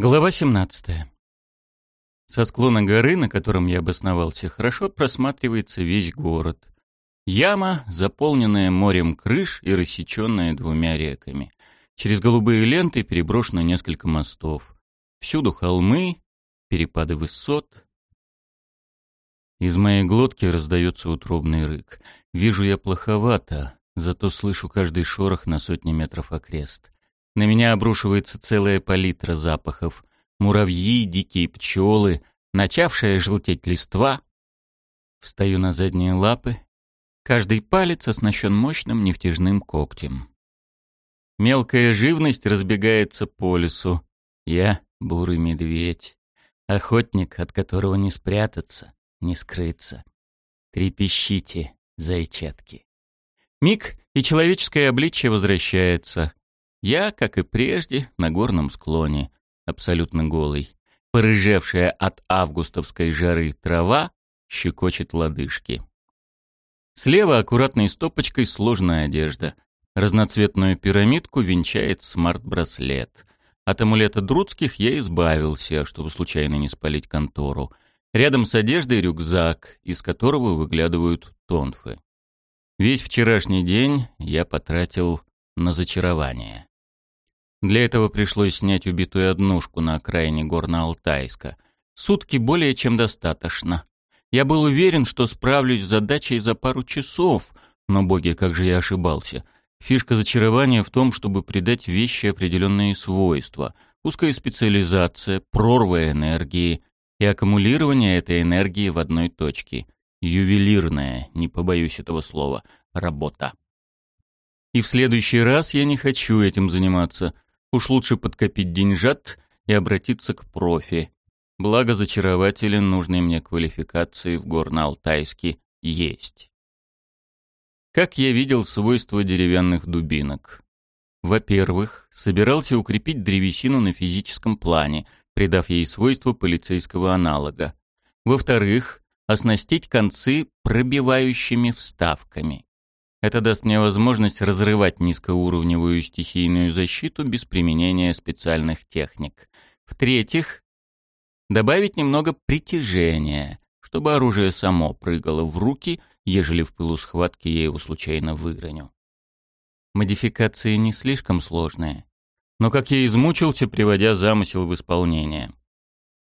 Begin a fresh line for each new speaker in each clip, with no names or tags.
Глава 17. Со склона горы, на котором я обосновался, хорошо просматривается весь город. Яма, заполненная морем крыш и рассеченная двумя реками. Через голубые ленты переброшено несколько мостов. Всюду холмы, перепады высот. Из моей глотки раздается утробный рык. Вижу я плоховато, зато слышу каждый шорох на сотни метров окрест. На меня обрушивается целая палитра запахов. Муравьи, дикие пчелы, начавшая желтеть листва. Встаю на задние лапы. Каждый палец оснащен мощным нефтяным когтем. Мелкая живность разбегается по лесу. Я — бурый медведь. Охотник, от которого не спрятаться, не скрыться. Трепещите, зайчатки. Миг, и человеческое обличье возвращается. Я, как и прежде, на горном склоне, абсолютно голый. Порыжевшая от августовской жары трава щекочет лодыжки. Слева аккуратной стопочкой сложная одежда. Разноцветную пирамидку венчает смарт-браслет. От амулета Друдских я избавился, чтобы случайно не спалить контору. Рядом с одеждой рюкзак, из которого выглядывают тонфы. Весь вчерашний день я потратил на зачарование. Для этого пришлось снять убитую однушку на окраине Горно-Алтайска. Сутки более чем достаточно. Я был уверен, что справлюсь с задачей за пару часов, но, боги, как же я ошибался. Фишка зачарования в том, чтобы придать вещи определенные свойства. Узкая специализация, прорва энергии и аккумулирование этой энергии в одной точке. Ювелирная, не побоюсь этого слова, работа. И в следующий раз я не хочу этим заниматься — Уж лучше подкопить деньжат и обратиться к профи. Благо зачарователи нужной мне квалификации в Горно-Алтайске есть. Как я видел свойства деревянных дубинок? Во-первых, собирался укрепить древесину на физическом плане, придав ей свойства полицейского аналога. Во-вторых, оснастить концы пробивающими вставками. Это даст мне возможность разрывать низкоуровневую стихийную защиту без применения специальных техник. В-третьих, добавить немного притяжения, чтобы оружие само прыгало в руки, ежели в пылу схватки я его случайно выроню. Модификации не слишком сложные, но как я измучился, приводя замысел в исполнение.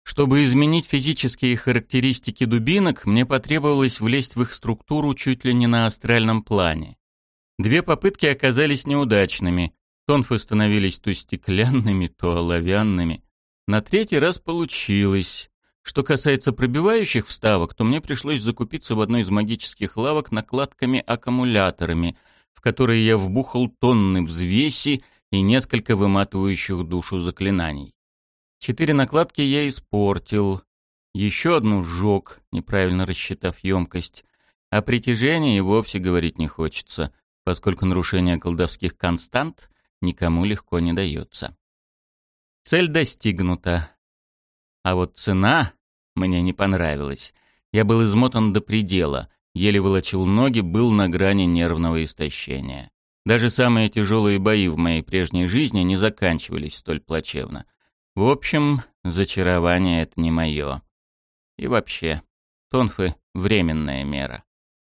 Чтобы изменить физические характеристики дубинок, мне потребовалось влезть в их структуру чуть ли не на астральном плане. Две попытки оказались неудачными. Тонфы становились то стеклянными, то оловянными. На третий раз получилось. Что касается пробивающих вставок, то мне пришлось закупиться в одной из магических лавок накладками-аккумуляторами, в которые я вбухал тонны взвеси и несколько выматывающих душу заклинаний. Четыре накладки я испортил. Еще одну сжег, неправильно рассчитав емкость. О притяжении вовсе говорить не хочется, поскольку нарушение колдовских констант никому легко не дается. Цель достигнута. А вот цена мне не понравилась. Я был измотан до предела, еле волочил ноги, был на грани нервного истощения. Даже самые тяжелые бои в моей прежней жизни не заканчивались столь плачевно. В общем, зачарование — это не мое. И вообще, тонфы — временная мера.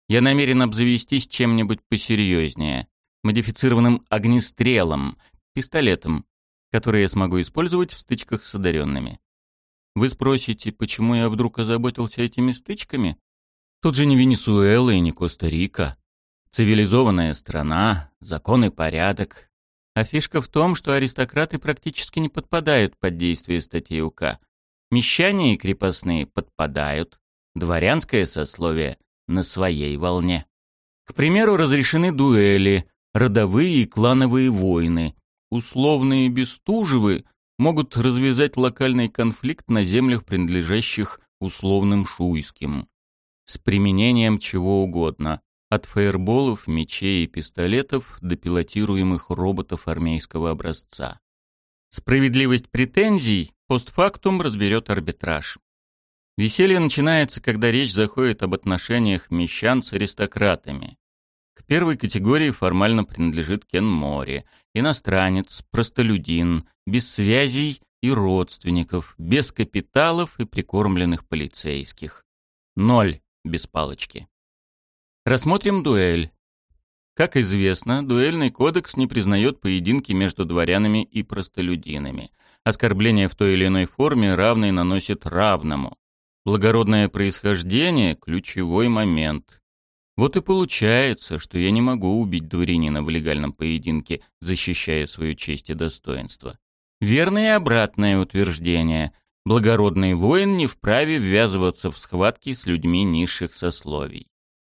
Я намерен обзавестись чем-нибудь посерьезнее, модифицированным огнестрелом, пистолетом, который я смогу использовать в стычках с одаренными. Вы спросите, почему я вдруг озаботился этими стычками? Тут же не Венесуэла и не Коста-Рика. Цивилизованная страна, закон и порядок, а фишка в том, что аристократы практически не подпадают под действие статьи УК. Мещане и крепостные подпадают, дворянское сословие на своей волне. К примеру, разрешены дуэли, родовые и клановые войны. Условные Бестужевы могут развязать локальный конфликт на землях, принадлежащих условным шуйским. С применением чего угодно, от фаерболов, мечей и пистолетов до пилотируемых роботов армейского образца. Справедливость претензий постфактум разберет арбитраж. Веселье начинается, когда речь заходит об отношениях мещан с аристократами. К первой категории формально принадлежит Кен Мори, иностранец, простолюдин, без связей и родственников, без капиталов и прикормленных полицейских. Ноль без палочки. Рассмотрим дуэль. Как известно, дуэльный кодекс не признает поединки между дворянами и простолюдинами. Оскорбление в той или иной форме равный наносит равному. Благородное происхождение – ключевой момент. Вот и получается, что я не могу убить дворянина в легальном поединке, защищая свою честь и достоинство. Верное и обратное утверждение. Благородный воин не вправе ввязываться в схватки с людьми низших сословий.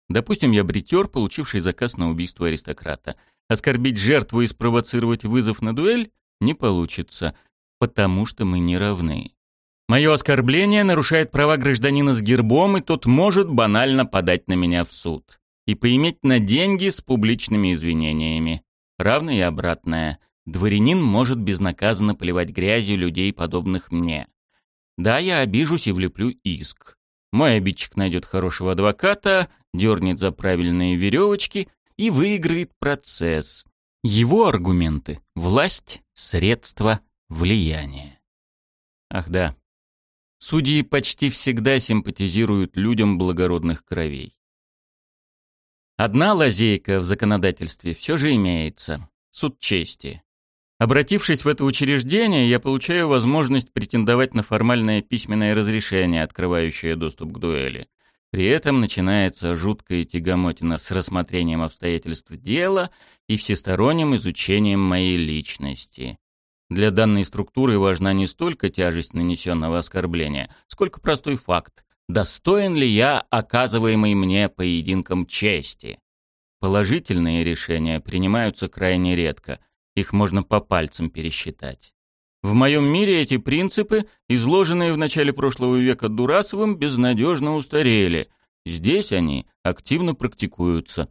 Допустим, я бритер, получивший заказ на убийство аристократа. Оскорбить жертву и спровоцировать вызов на дуэль не получится, потому что мы не равны. Мое оскорбление нарушает права гражданина с гербом, и тот может банально подать на меня в суд и поиметь на деньги с публичными извинениями. Равное и обратное. Дворянин может безнаказанно поливать грязью людей, подобных мне. Да, я обижусь и влеплю иск. Мой обидчик найдет хорошего адвоката, дернет за правильные веревочки и выиграет процесс. Его аргументы – власть, средства, влияние. Ах да, Судьи почти всегда симпатизируют людям благородных кровей. Одна лазейка в законодательстве все же имеется – суд чести. Обратившись в это учреждение, я получаю возможность претендовать на формальное письменное разрешение, открывающее доступ к дуэли. При этом начинается жуткая тягомотина с рассмотрением обстоятельств дела и всесторонним изучением моей личности. Для данной структуры важна не столько тяжесть нанесенного оскорбления, сколько простой факт. Достоин ли я оказываемой мне поединком чести? Положительные решения принимаются крайне редко. Их можно по пальцам пересчитать. В моем мире эти принципы, изложенные в начале прошлого века Дурасовым, безнадежно устарели. Здесь они активно практикуются.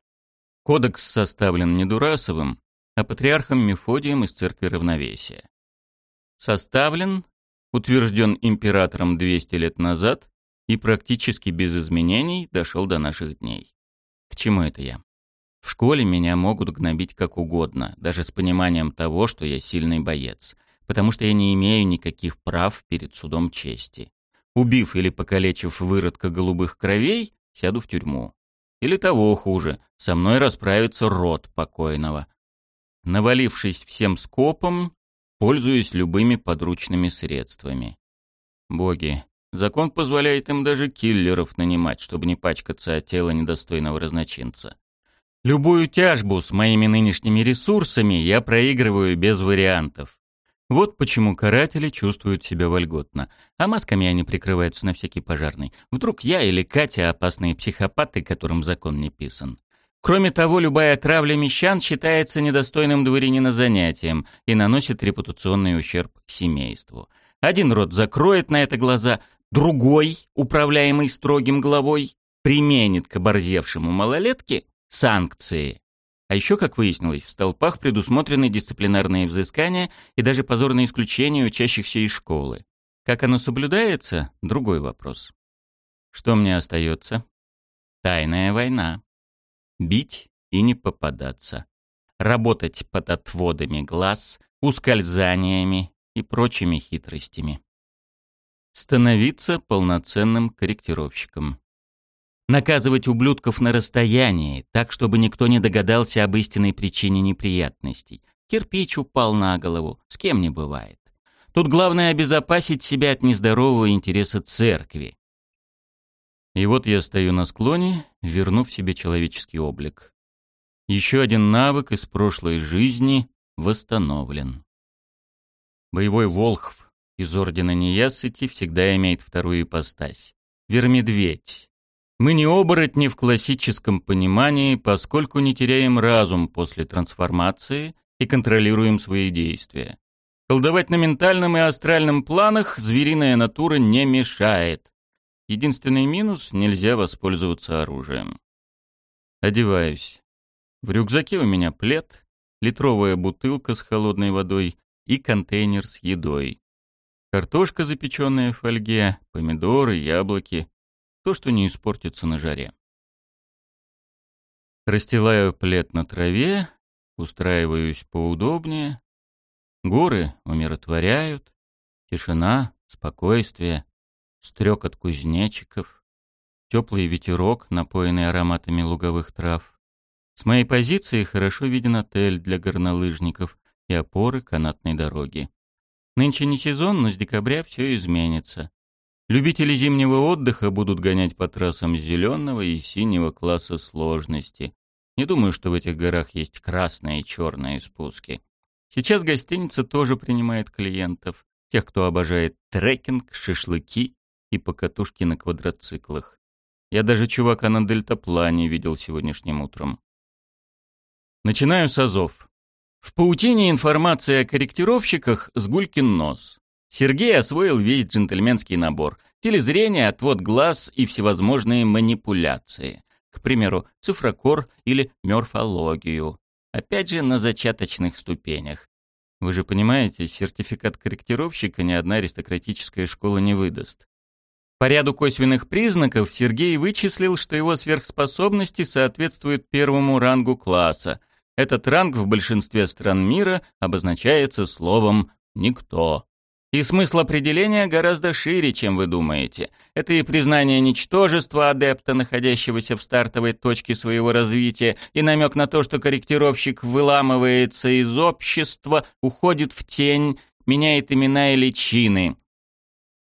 Кодекс составлен не Дурасовым, а патриархом Мефодием из Церкви Равновесия составлен, утвержден императором 200 лет назад и практически без изменений дошел до наших дней. К чему это я? В школе меня могут гнобить как угодно, даже с пониманием того, что я сильный боец, потому что я не имею никаких прав перед судом чести. Убив или покалечив выродка голубых кровей, сяду в тюрьму. Или того хуже, со мной расправится род покойного. Навалившись всем скопом, пользуясь любыми подручными средствами. Боги, закон позволяет им даже киллеров нанимать, чтобы не пачкаться от тела недостойного разночинца. Любую тяжбу с моими нынешними ресурсами я проигрываю без вариантов. Вот почему каратели чувствуют себя вольготно, а масками они прикрываются на всякий пожарный. Вдруг я или Катя опасные психопаты, которым закон не писан. Кроме того, любая травля мещан считается недостойным дворянина занятием и наносит репутационный ущерб семейству. Один род закроет на это глаза, другой, управляемый строгим главой, применит к оборзевшему малолетке санкции. А еще, как выяснилось, в столпах предусмотрены дисциплинарные взыскания и даже позорные исключения учащихся из школы. Как оно соблюдается – другой вопрос. Что мне остается? Тайная война бить и не попадаться, работать под отводами глаз, ускользаниями и прочими хитростями. Становиться полноценным корректировщиком. Наказывать ублюдков на расстоянии, так, чтобы никто не догадался об истинной причине неприятностей. Кирпич упал на голову, с кем не бывает. Тут главное обезопасить себя от нездорового интереса церкви. И вот я стою на склоне, вернув себе человеческий облик. Еще один навык из прошлой жизни восстановлен. Боевой волхв из Ордена Неясыти всегда имеет вторую ипостась. Вермедведь. Мы не оборотни в классическом понимании, поскольку не теряем разум после трансформации и контролируем свои действия. Колдовать на ментальном и астральном планах звериная натура не мешает. Единственный минус — нельзя воспользоваться оружием. Одеваюсь. В рюкзаке у меня плед, литровая бутылка с холодной водой и контейнер с едой. Картошка, запеченная в фольге, помидоры, яблоки. То, что не испортится на жаре. Расстилаю плед на траве, устраиваюсь поудобнее. Горы умиротворяют. Тишина, спокойствие, стрекот кузнечиков, теплый ветерок, напоенный ароматами луговых трав. С моей позиции хорошо виден отель для горнолыжников и опоры канатной дороги. Нынче не сезон, но с декабря все изменится. Любители зимнего отдыха будут гонять по трассам зеленого и синего класса сложности. Не думаю, что в этих горах есть красные и черные спуски. Сейчас гостиница тоже принимает клиентов, тех, кто обожает трекинг, шашлыки и покатушки на квадроциклах. Я даже чувака на дельтаплане видел сегодняшним утром. Начинаю с азов. В паутине информации о корректировщиках с гулькин нос. Сергей освоил весь джентльменский набор. Телезрение, отвод глаз и всевозможные манипуляции. К примеру, цифрокор или морфологию. Опять же, на зачаточных ступенях. Вы же понимаете, сертификат корректировщика ни одна аристократическая школа не выдаст. По ряду косвенных признаков Сергей вычислил, что его сверхспособности соответствуют первому рангу класса. Этот ранг в большинстве стран мира обозначается словом «никто». И смысл определения гораздо шире, чем вы думаете. Это и признание ничтожества адепта, находящегося в стартовой точке своего развития, и намек на то, что корректировщик выламывается из общества, уходит в тень, меняет имена и личины.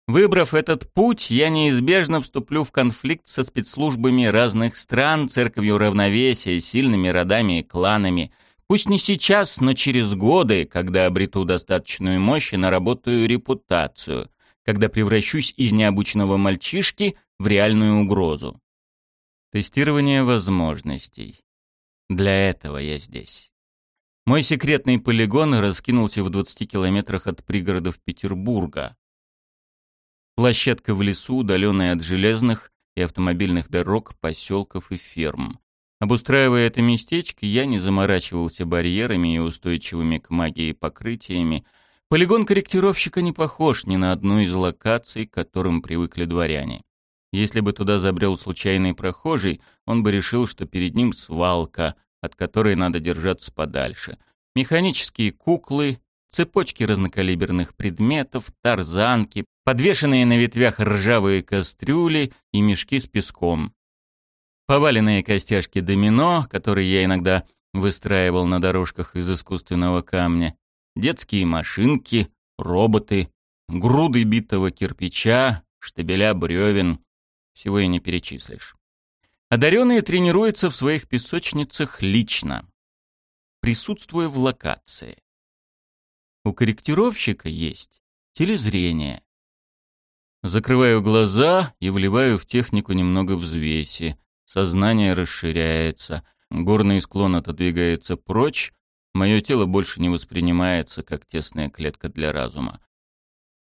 Выбрав этот путь, я неизбежно вступлю в конфликт со спецслужбами разных стран, церковью равновесия, сильными родами и кланами – Пусть не сейчас, но через годы, когда обрету достаточную мощь и наработаю репутацию, когда превращусь из необученного мальчишки в реальную угрозу. Тестирование возможностей. Для этого я здесь. Мой секретный полигон раскинулся в 20 километрах от пригородов Петербурга. Площадка в лесу, удаленная от железных и автомобильных дорог, поселков и ферм. Обустраивая это местечко, я не заморачивался барьерами и устойчивыми к магии покрытиями. Полигон корректировщика не похож ни на одну из локаций, к которым привыкли дворяне. Если бы туда забрел случайный прохожий, он бы решил, что перед ним свалка, от которой надо держаться подальше. Механические куклы, цепочки разнокалиберных предметов, тарзанки, подвешенные на ветвях ржавые кастрюли и мешки с песком поваленные костяшки домино, которые я иногда выстраивал на дорожках из искусственного камня, детские машинки, роботы, груды битого кирпича, штабеля бревен. Всего и не перечислишь. Одаренные тренируются в своих песочницах лично, присутствуя в локации. У корректировщика есть телезрение. Закрываю глаза и вливаю в технику немного взвеси. Сознание расширяется, горный склон отодвигается прочь, мое тело больше не воспринимается как тесная клетка для разума.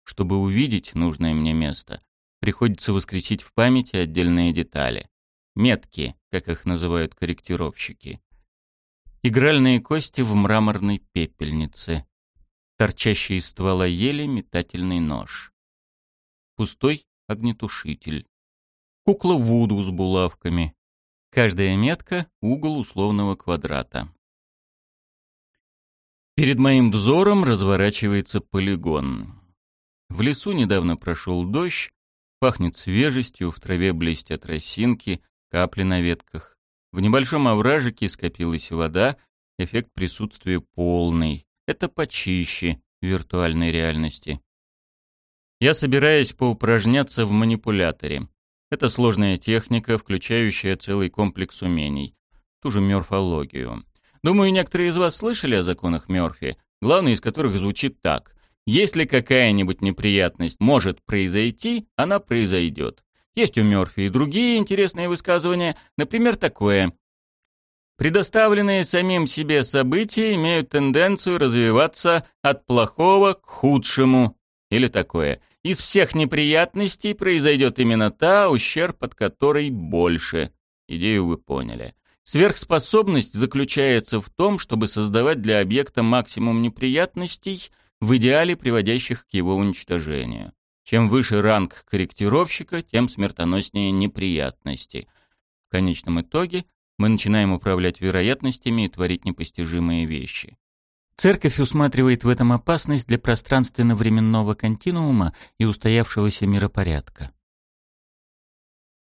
Чтобы увидеть нужное мне место, приходится воскресить в памяти отдельные детали. Метки, как их называют корректировщики. Игральные кости в мраморной пепельнице. Торчащий из ствола ели метательный нож. Пустой огнетушитель. Кукла Вуду с булавками. Каждая метка — угол условного квадрата. Перед моим взором разворачивается полигон. В лесу недавно прошел дождь, пахнет свежестью, в траве блестят росинки, капли на ветках. В небольшом овражике скопилась вода, эффект присутствия полный. Это почище виртуальной реальности. Я собираюсь поупражняться в манипуляторе. Это сложная техника, включающая целый комплекс умений, ту же морфологию. Думаю, некоторые из вас слышали о законах Мёрфи, главный из которых звучит так. Если какая-нибудь неприятность может произойти, она произойдет. Есть у Мёрфи и другие интересные высказывания, например, такое. Предоставленные самим себе события имеют тенденцию развиваться от плохого к худшему. Или такое из всех неприятностей произойдет именно та, ущерб от которой больше. Идею вы поняли. Сверхспособность заключается в том, чтобы создавать для объекта максимум неприятностей, в идеале приводящих к его уничтожению. Чем выше ранг корректировщика, тем смертоноснее неприятности. В конечном итоге мы начинаем управлять вероятностями и творить непостижимые вещи. Церковь усматривает в этом опасность для пространственно-временного континуума и устоявшегося миропорядка.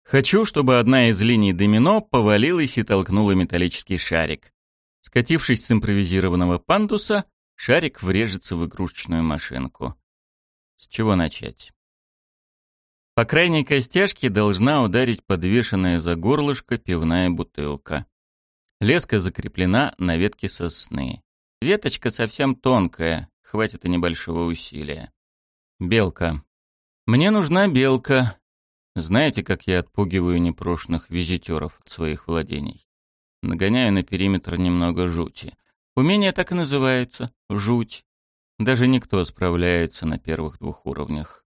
Хочу, чтобы одна из линий домино повалилась и толкнула металлический шарик. Скатившись с импровизированного пандуса, шарик врежется в игрушечную машинку. С чего начать? По крайней костяшке должна ударить подвешенная за горлышко пивная бутылка. Леска закреплена на ветке сосны. Веточка совсем тонкая, хватит и небольшого усилия. Белка. Мне нужна белка, знаете, как я отпугиваю непрошенных визитеров от своих владений? Нагоняю на периметр немного жути. Умение так и называется — жуть. Даже никто справляется на первых двух уровнях.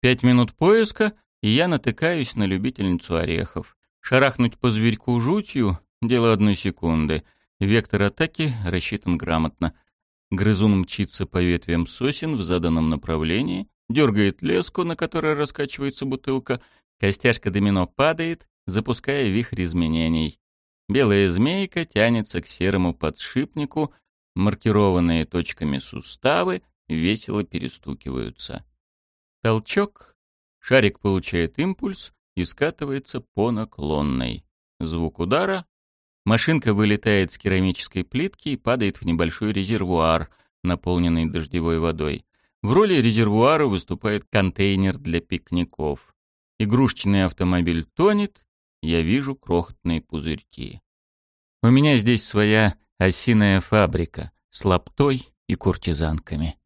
Пять минут поиска, и я натыкаюсь на любительницу орехов. Шарахнуть по зверьку жутью — дело одной секунды. Вектор атаки рассчитан грамотно. Грызун мчится по ветвям сосен в заданном направлении, дергает леску, на которой раскачивается бутылка, костяшка домино падает, запуская вихрь изменений. Белая змейка тянется к серому подшипнику, маркированные точками суставы весело перестукиваются. Толчок, шарик получает импульс и скатывается по наклонной. Звук удара, машинка вылетает с керамической плитки и падает в небольшой резервуар, наполненный дождевой водой. В роли резервуара выступает контейнер для пикников. Игрушечный автомобиль тонет, я вижу крохотные пузырьки. У меня здесь своя осиная фабрика с лаптой и куртизанками.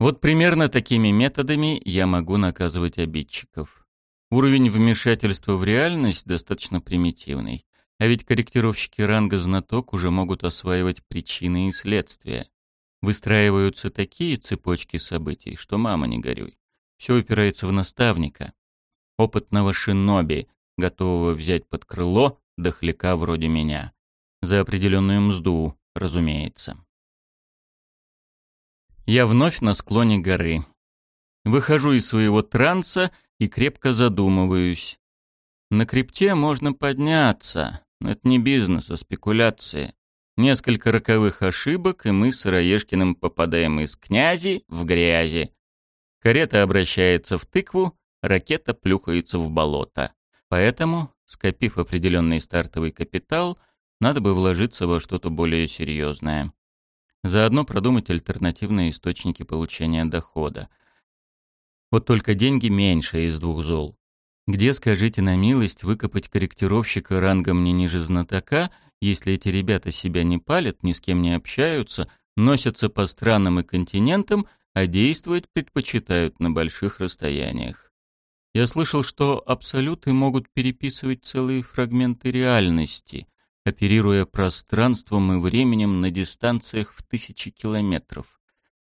Вот примерно такими методами я могу наказывать обидчиков. Уровень вмешательства в реальность достаточно примитивный. А ведь корректировщики ранга знаток уже могут осваивать причины и следствия. Выстраиваются такие цепочки событий, что мама не горюй. Все упирается в наставника, опытного шиноби, готового взять под крыло дохляка вроде меня. За определенную мзду, разумеется. Я вновь на склоне горы. Выхожу из своего транса и крепко задумываюсь. На крипте можно подняться, это не бизнес, а спекуляции. Несколько роковых ошибок, и мы с Раешкиным попадаем из князи в грязи. Карета обращается в тыкву, ракета плюхается в болото. Поэтому, скопив определенный стартовый капитал, надо бы вложиться во что-то более серьезное. Заодно продумать альтернативные источники получения дохода. Вот только деньги меньше из двух зол. Где, скажите на милость, выкопать корректировщика рангом не ниже знатока — если эти ребята себя не палят, ни с кем не общаются, носятся по странам и континентам, а действовать предпочитают на больших расстояниях. Я слышал, что абсолюты могут переписывать целые фрагменты реальности, оперируя пространством и временем на дистанциях в тысячи километров.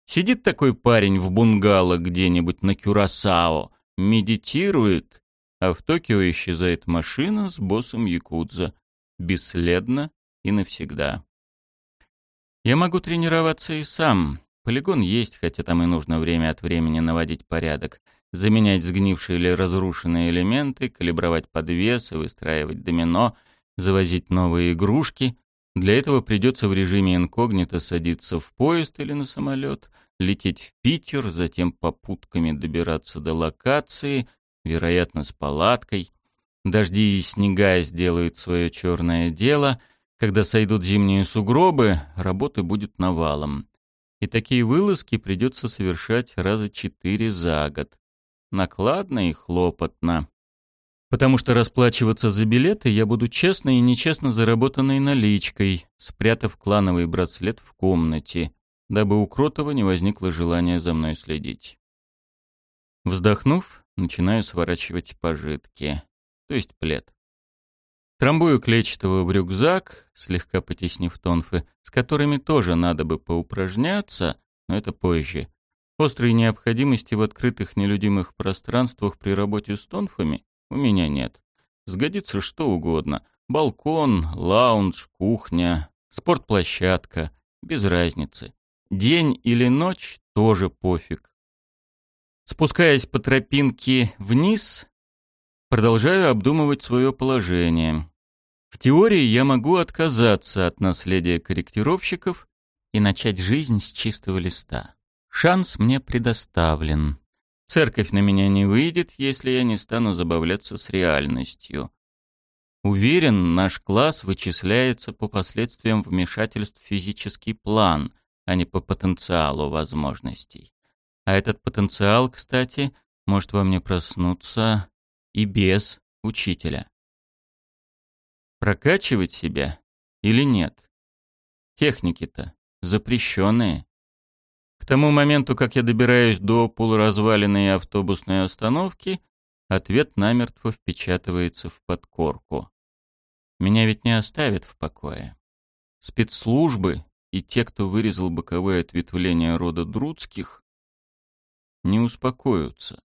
Сидит такой парень в бунгало где-нибудь на Кюрасао, медитирует, а в Токио исчезает машина с боссом Якудза бесследно и навсегда. Я могу тренироваться и сам. Полигон есть, хотя там и нужно время от времени наводить порядок, заменять сгнившие или разрушенные элементы, калибровать подвесы, выстраивать домино, завозить новые игрушки. Для этого придется в режиме инкогнито садиться в поезд или на самолет, лететь в Питер, затем попутками добираться до локации, вероятно, с палаткой — Дожди и снега сделают свое черное дело. Когда сойдут зимние сугробы, работы будет навалом. И такие вылазки придется совершать раза четыре за год. Накладно и хлопотно. Потому что расплачиваться за билеты я буду честно и нечестно заработанной наличкой, спрятав клановый браслет в комнате, дабы у Кротова не возникло желания за мной следить. Вздохнув, начинаю сворачивать пожитки то есть плед. Трамбую клетчатого в рюкзак, слегка потеснив тонфы, с которыми тоже надо бы поупражняться, но это позже. Острой необходимости в открытых нелюдимых пространствах при работе с тонфами у меня нет. Сгодится что угодно. Балкон, лаунж, кухня, спортплощадка. Без разницы. День или ночь тоже пофиг. Спускаясь по тропинке вниз, Продолжаю обдумывать свое положение. В теории я могу отказаться от наследия корректировщиков и начать жизнь с чистого листа. Шанс мне предоставлен. Церковь на меня не выйдет, если я не стану забавляться с реальностью. Уверен, наш класс вычисляется по последствиям вмешательств в физический план, а не по потенциалу возможностей. А этот потенциал, кстати, может во мне проснуться и без учителя. Прокачивать себя или нет? Техники-то запрещенные. К тому моменту, как я добираюсь до полуразваленной автобусной остановки, ответ намертво впечатывается в подкорку. Меня ведь не оставят в покое. Спецслужбы и те, кто вырезал боковое ответвление рода Друцких, не успокоятся.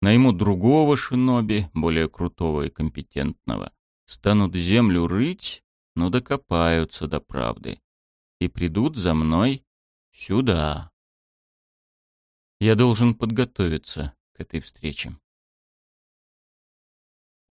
Наймут другого шиноби, более крутого и компетентного, станут землю рыть, но докопаются до правды и придут за мной сюда. Я должен подготовиться к этой встрече.